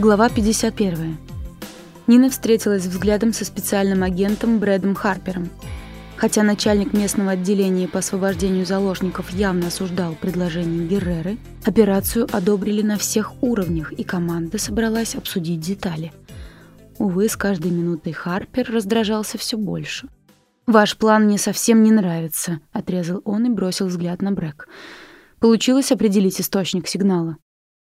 Глава 51. Нина встретилась взглядом со специальным агентом Брэдом Харпером. Хотя начальник местного отделения по освобождению заложников явно осуждал предложение Герреры, операцию одобрили на всех уровнях, и команда собралась обсудить детали. Увы, с каждой минутой Харпер раздражался все больше. «Ваш план мне совсем не нравится», — отрезал он и бросил взгляд на Брэк. «Получилось определить источник сигнала?»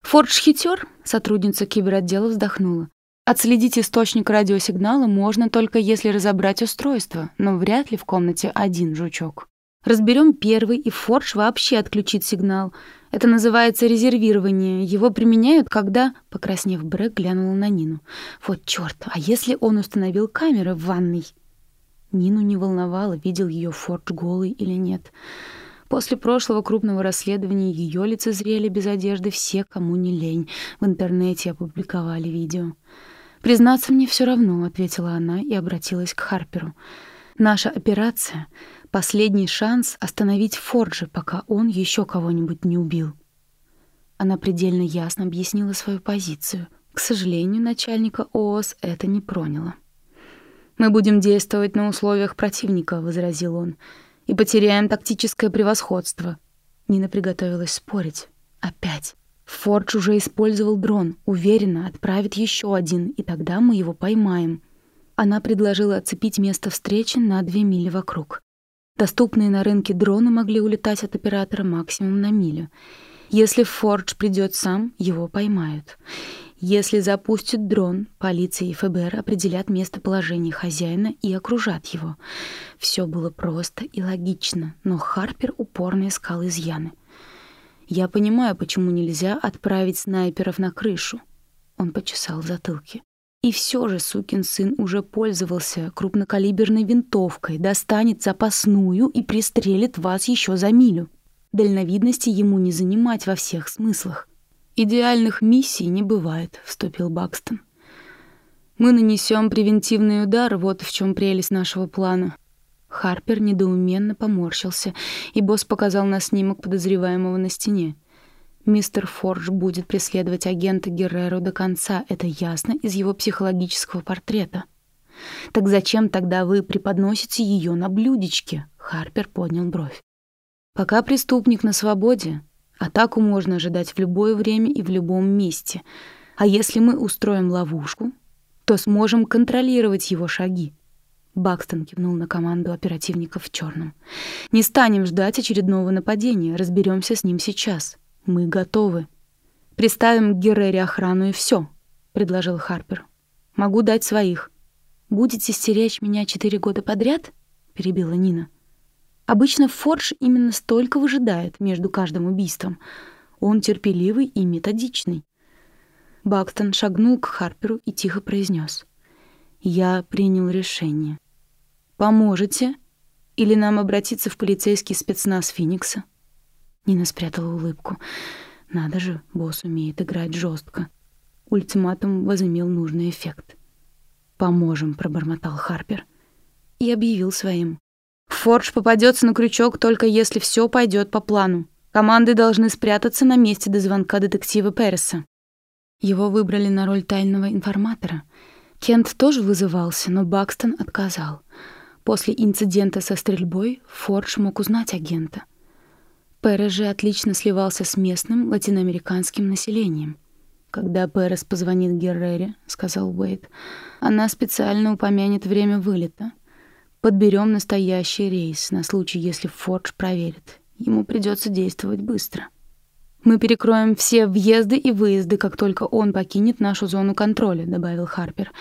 «Фордж хитер?» — сотрудница киберотдела вздохнула. Отследить источник радиосигнала можно только если разобрать устройство, но вряд ли в комнате один жучок. Разберем первый, и Фордж вообще отключит сигнал. Это называется резервирование. Его применяют, когда... Покраснев, Брэк глянула на Нину. Вот чёрт, а если он установил камеры в ванной? Нину не волновало, видел ее Фордж голый или нет. После прошлого крупного расследования ее лицезрели без одежды все, кому не лень. В интернете опубликовали видео. «Признаться, мне все равно», — ответила она и обратилась к Харперу. «Наша операция — последний шанс остановить Форджа, пока он еще кого-нибудь не убил». Она предельно ясно объяснила свою позицию. К сожалению, начальника ООС это не проняло. «Мы будем действовать на условиях противника», — возразил он, — «и потеряем тактическое превосходство». Нина приготовилась спорить. Опять. Фордж уже использовал дрон, уверенно отправит еще один, и тогда мы его поймаем. Она предложила оцепить место встречи на две мили вокруг. Доступные на рынке дроны могли улетать от оператора максимум на милю. Если Фордж придет сам, его поймают. Если запустят дрон, полиция и ФБР определят местоположение хозяина и окружат его. Все было просто и логично, но Харпер упорно искал изъяны. Я понимаю, почему нельзя отправить снайперов на крышу. Он почесал в затылке. И все же сукин сын уже пользовался крупнокалиберной винтовкой, достанет запасную и пристрелит вас еще за милю. Дальновидности ему не занимать во всех смыслах. «Идеальных миссий не бывает», — вступил Бакстон. «Мы нанесем превентивный удар, вот в чем прелесть нашего плана. Харпер недоуменно поморщился, и босс показал на снимок подозреваемого на стене. Мистер Фордж будет преследовать агента Герреро до конца, это ясно из его психологического портрета. Так зачем тогда вы преподносите ее на блюдечке? Харпер поднял бровь. Пока преступник на свободе, атаку можно ожидать в любое время и в любом месте. А если мы устроим ловушку, то сможем контролировать его шаги. Бакстон кивнул на команду оперативников в черном. «Не станем ждать очередного нападения. Разберемся с ним сейчас. Мы готовы. Приставим к Геррере охрану и все», — предложил Харпер. «Могу дать своих». «Будете стеречь меня четыре года подряд?» — перебила Нина. «Обычно Фордж именно столько выжидает между каждым убийством. Он терпеливый и методичный». Бакстон шагнул к Харперу и тихо произнес: «Я принял решение. Поможете? Или нам обратиться в полицейский спецназ Феникса?» Нина спрятала улыбку. «Надо же, босс умеет играть жестко. Ультиматум возымел нужный эффект. «Поможем», — пробормотал Харпер. И объявил своим. «Фордж попадется на крючок только если все пойдет по плану. Команды должны спрятаться на месте до звонка детектива Переса». Его выбрали на роль тайного информатора. Кент тоже вызывался, но Бакстон отказал. После инцидента со стрельбой Фордж мог узнать агента. Перес же отлично сливался с местным латиноамериканским населением. «Когда Перес позвонит Геррере», — сказал Уэйд, — «она специально упомянет время вылета. Подберем настоящий рейс на случай, если Фордж проверит. Ему придется действовать быстро». «Мы перекроем все въезды и выезды, как только он покинет нашу зону контроля», — добавил Харпер.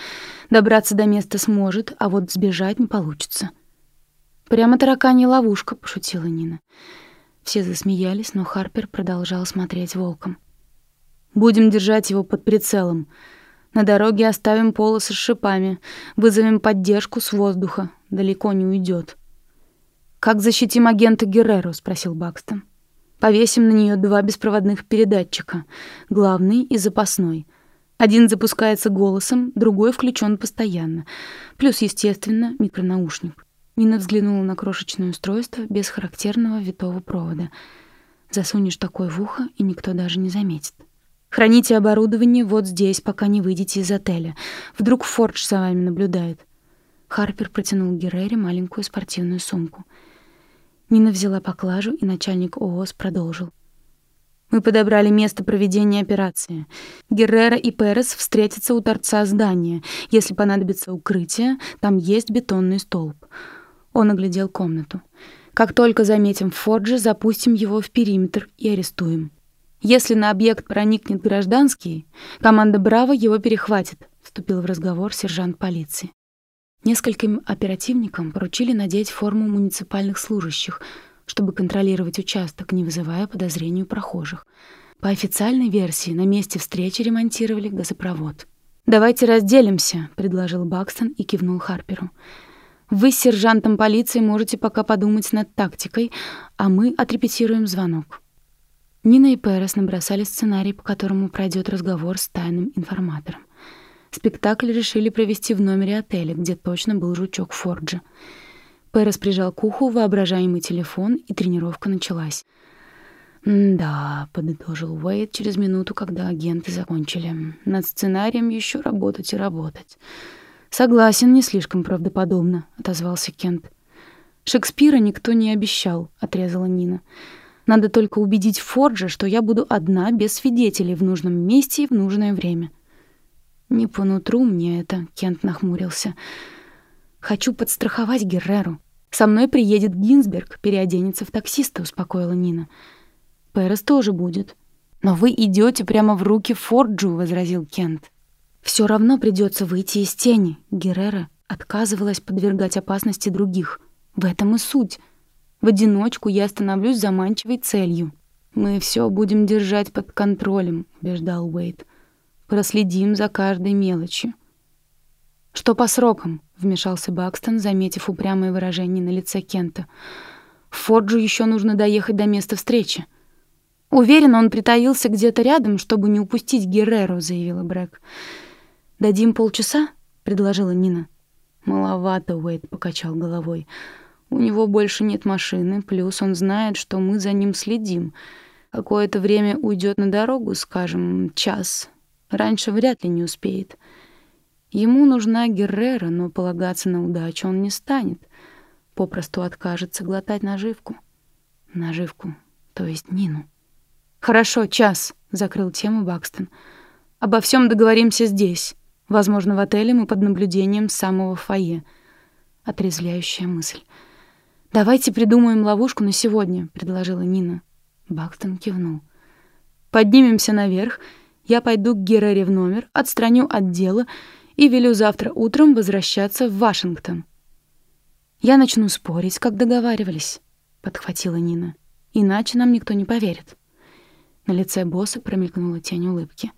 «Добраться до места сможет, а вот сбежать не получится». «Прямо тараканья ловушка», — пошутила Нина. Все засмеялись, но Харпер продолжал смотреть волком. «Будем держать его под прицелом. На дороге оставим полосы с шипами, вызовем поддержку с воздуха. Далеко не уйдет. «Как защитим агента Герреру?» — спросил Бакстон. Повесим на нее два беспроводных передатчика, главный и запасной. Один запускается голосом, другой включен постоянно. Плюс, естественно, микронаушник. Нина взглянула на крошечное устройство без характерного витого провода. Засунешь такой в ухо, и никто даже не заметит. Храните оборудование вот здесь, пока не выйдете из отеля. Вдруг Фордж за вами наблюдает». Харпер протянул Геррере маленькую спортивную сумку. Нина взяла поклажу, и начальник ООС продолжил. Мы подобрали место проведения операции. Геррера и Перес встретятся у торца здания. Если понадобится укрытие, там есть бетонный столб. Он оглядел комнату. Как только заметим Форджа, запустим его в периметр и арестуем. Если на объект проникнет гражданский, команда «Браво» его перехватит, вступил в разговор сержант полиции. Нескольким оперативникам поручили надеть форму муниципальных служащих — чтобы контролировать участок, не вызывая подозрений у прохожих. По официальной версии, на месте встречи ремонтировали газопровод. «Давайте разделимся», — предложил Бакстон и кивнул Харперу. «Вы с сержантом полиции можете пока подумать над тактикой, а мы отрепетируем звонок». Нина и Перес набросали сценарий, по которому пройдет разговор с тайным информатором. Спектакль решили провести в номере отеля, где точно был жучок Форджа. Пэрос прижал к уху воображаемый телефон, и тренировка началась. «Да», — подытожил Уэйд через минуту, когда агенты закончили. «Над сценарием еще работать и работать». «Согласен, не слишком правдоподобно», — отозвался Кент. «Шекспира никто не обещал», — отрезала Нина. «Надо только убедить Форджа, что я буду одна, без свидетелей, в нужном месте и в нужное время». «Не по нутру мне это», — Кент нахмурился. «Хочу подстраховать Герреру. Со мной приедет Гинзберг, переоденется в таксиста, успокоила Нина. Перес тоже будет. Но вы идете прямо в руки Форджу, возразил Кент. Все равно придется выйти из тени. Геррера отказывалась подвергать опасности других. В этом и суть. В одиночку я становлюсь заманчивой целью. Мы все будем держать под контролем, убеждал Уэйт. Проследим за каждой мелочью. Что по срокам? вмешался Бакстон, заметив упрямое выражение на лице Кента. Форджу еще нужно доехать до места встречи. Уверен, он притаился где-то рядом, чтобы не упустить Герреру, заявила Брэк. Дадим полчаса, предложила Нина. Маловато, Уэйд покачал головой. У него больше нет машины, плюс он знает, что мы за ним следим. Какое-то время уйдет на дорогу, скажем, час. Раньше вряд ли не успеет. Ему нужна Геррера, но полагаться на удачу он не станет. Попросту откажется глотать наживку. Наживку, то есть Нину. «Хорошо, час», — закрыл тему Бакстон. «Обо всем договоримся здесь. Возможно, в отеле мы под наблюдением самого фойе». Отрезвляющая мысль. «Давайте придумаем ловушку на сегодня», — предложила Нина. Бакстон кивнул. «Поднимемся наверх. Я пойду к Геррере в номер, отстраню от дела и велю завтра утром возвращаться в Вашингтон. Я начну спорить, как договаривались, подхватила Нина. Иначе нам никто не поверит. На лице босса промелькнула тень улыбки.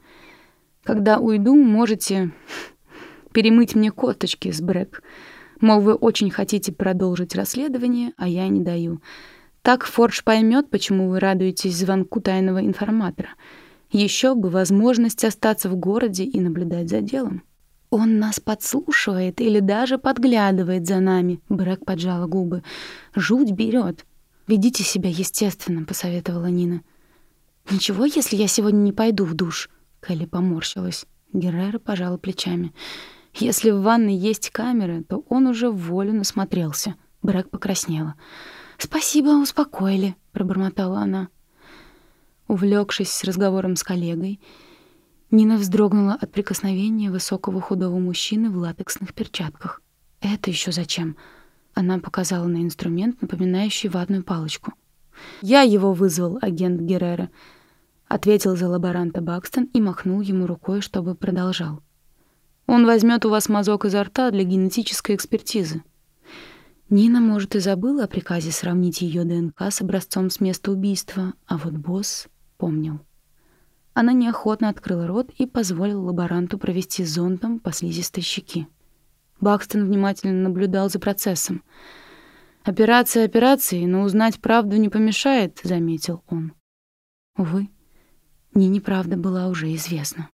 Когда уйду, можете перемыть мне косточки с Брэк. Мол, вы очень хотите продолжить расследование, а я не даю. Так Фордж поймет, почему вы радуетесь звонку тайного информатора. Еще бы возможность остаться в городе и наблюдать за делом. «Он нас подслушивает или даже подглядывает за нами», — Брэк поджала губы. «Жуть берет. Ведите себя естественно», — посоветовала Нина. «Ничего, если я сегодня не пойду в душ?» Келли поморщилась. Геррера пожала плечами. «Если в ванной есть камеры, то он уже в волю насмотрелся». Брэк покраснела. «Спасибо, успокоили», — пробормотала она. Увлекшись разговором с коллегой, Нина вздрогнула от прикосновения высокого худого мужчины в латексных перчатках. «Это еще зачем?» Она показала на инструмент, напоминающий ватную палочку. «Я его вызвал, агент Геррера», — ответил за лаборанта Бакстон и махнул ему рукой, чтобы продолжал. «Он возьмет у вас мазок изо рта для генетической экспертизы». Нина, может, и забыла о приказе сравнить ее ДНК с образцом с места убийства, а вот босс помнил. Она неохотно открыла рот и позволила лаборанту провести зонтом по слизистой щеки. Бакстон внимательно наблюдал за процессом. «Операция операцией, но узнать правду не помешает», — заметил он. Увы, Нине правда была уже известна.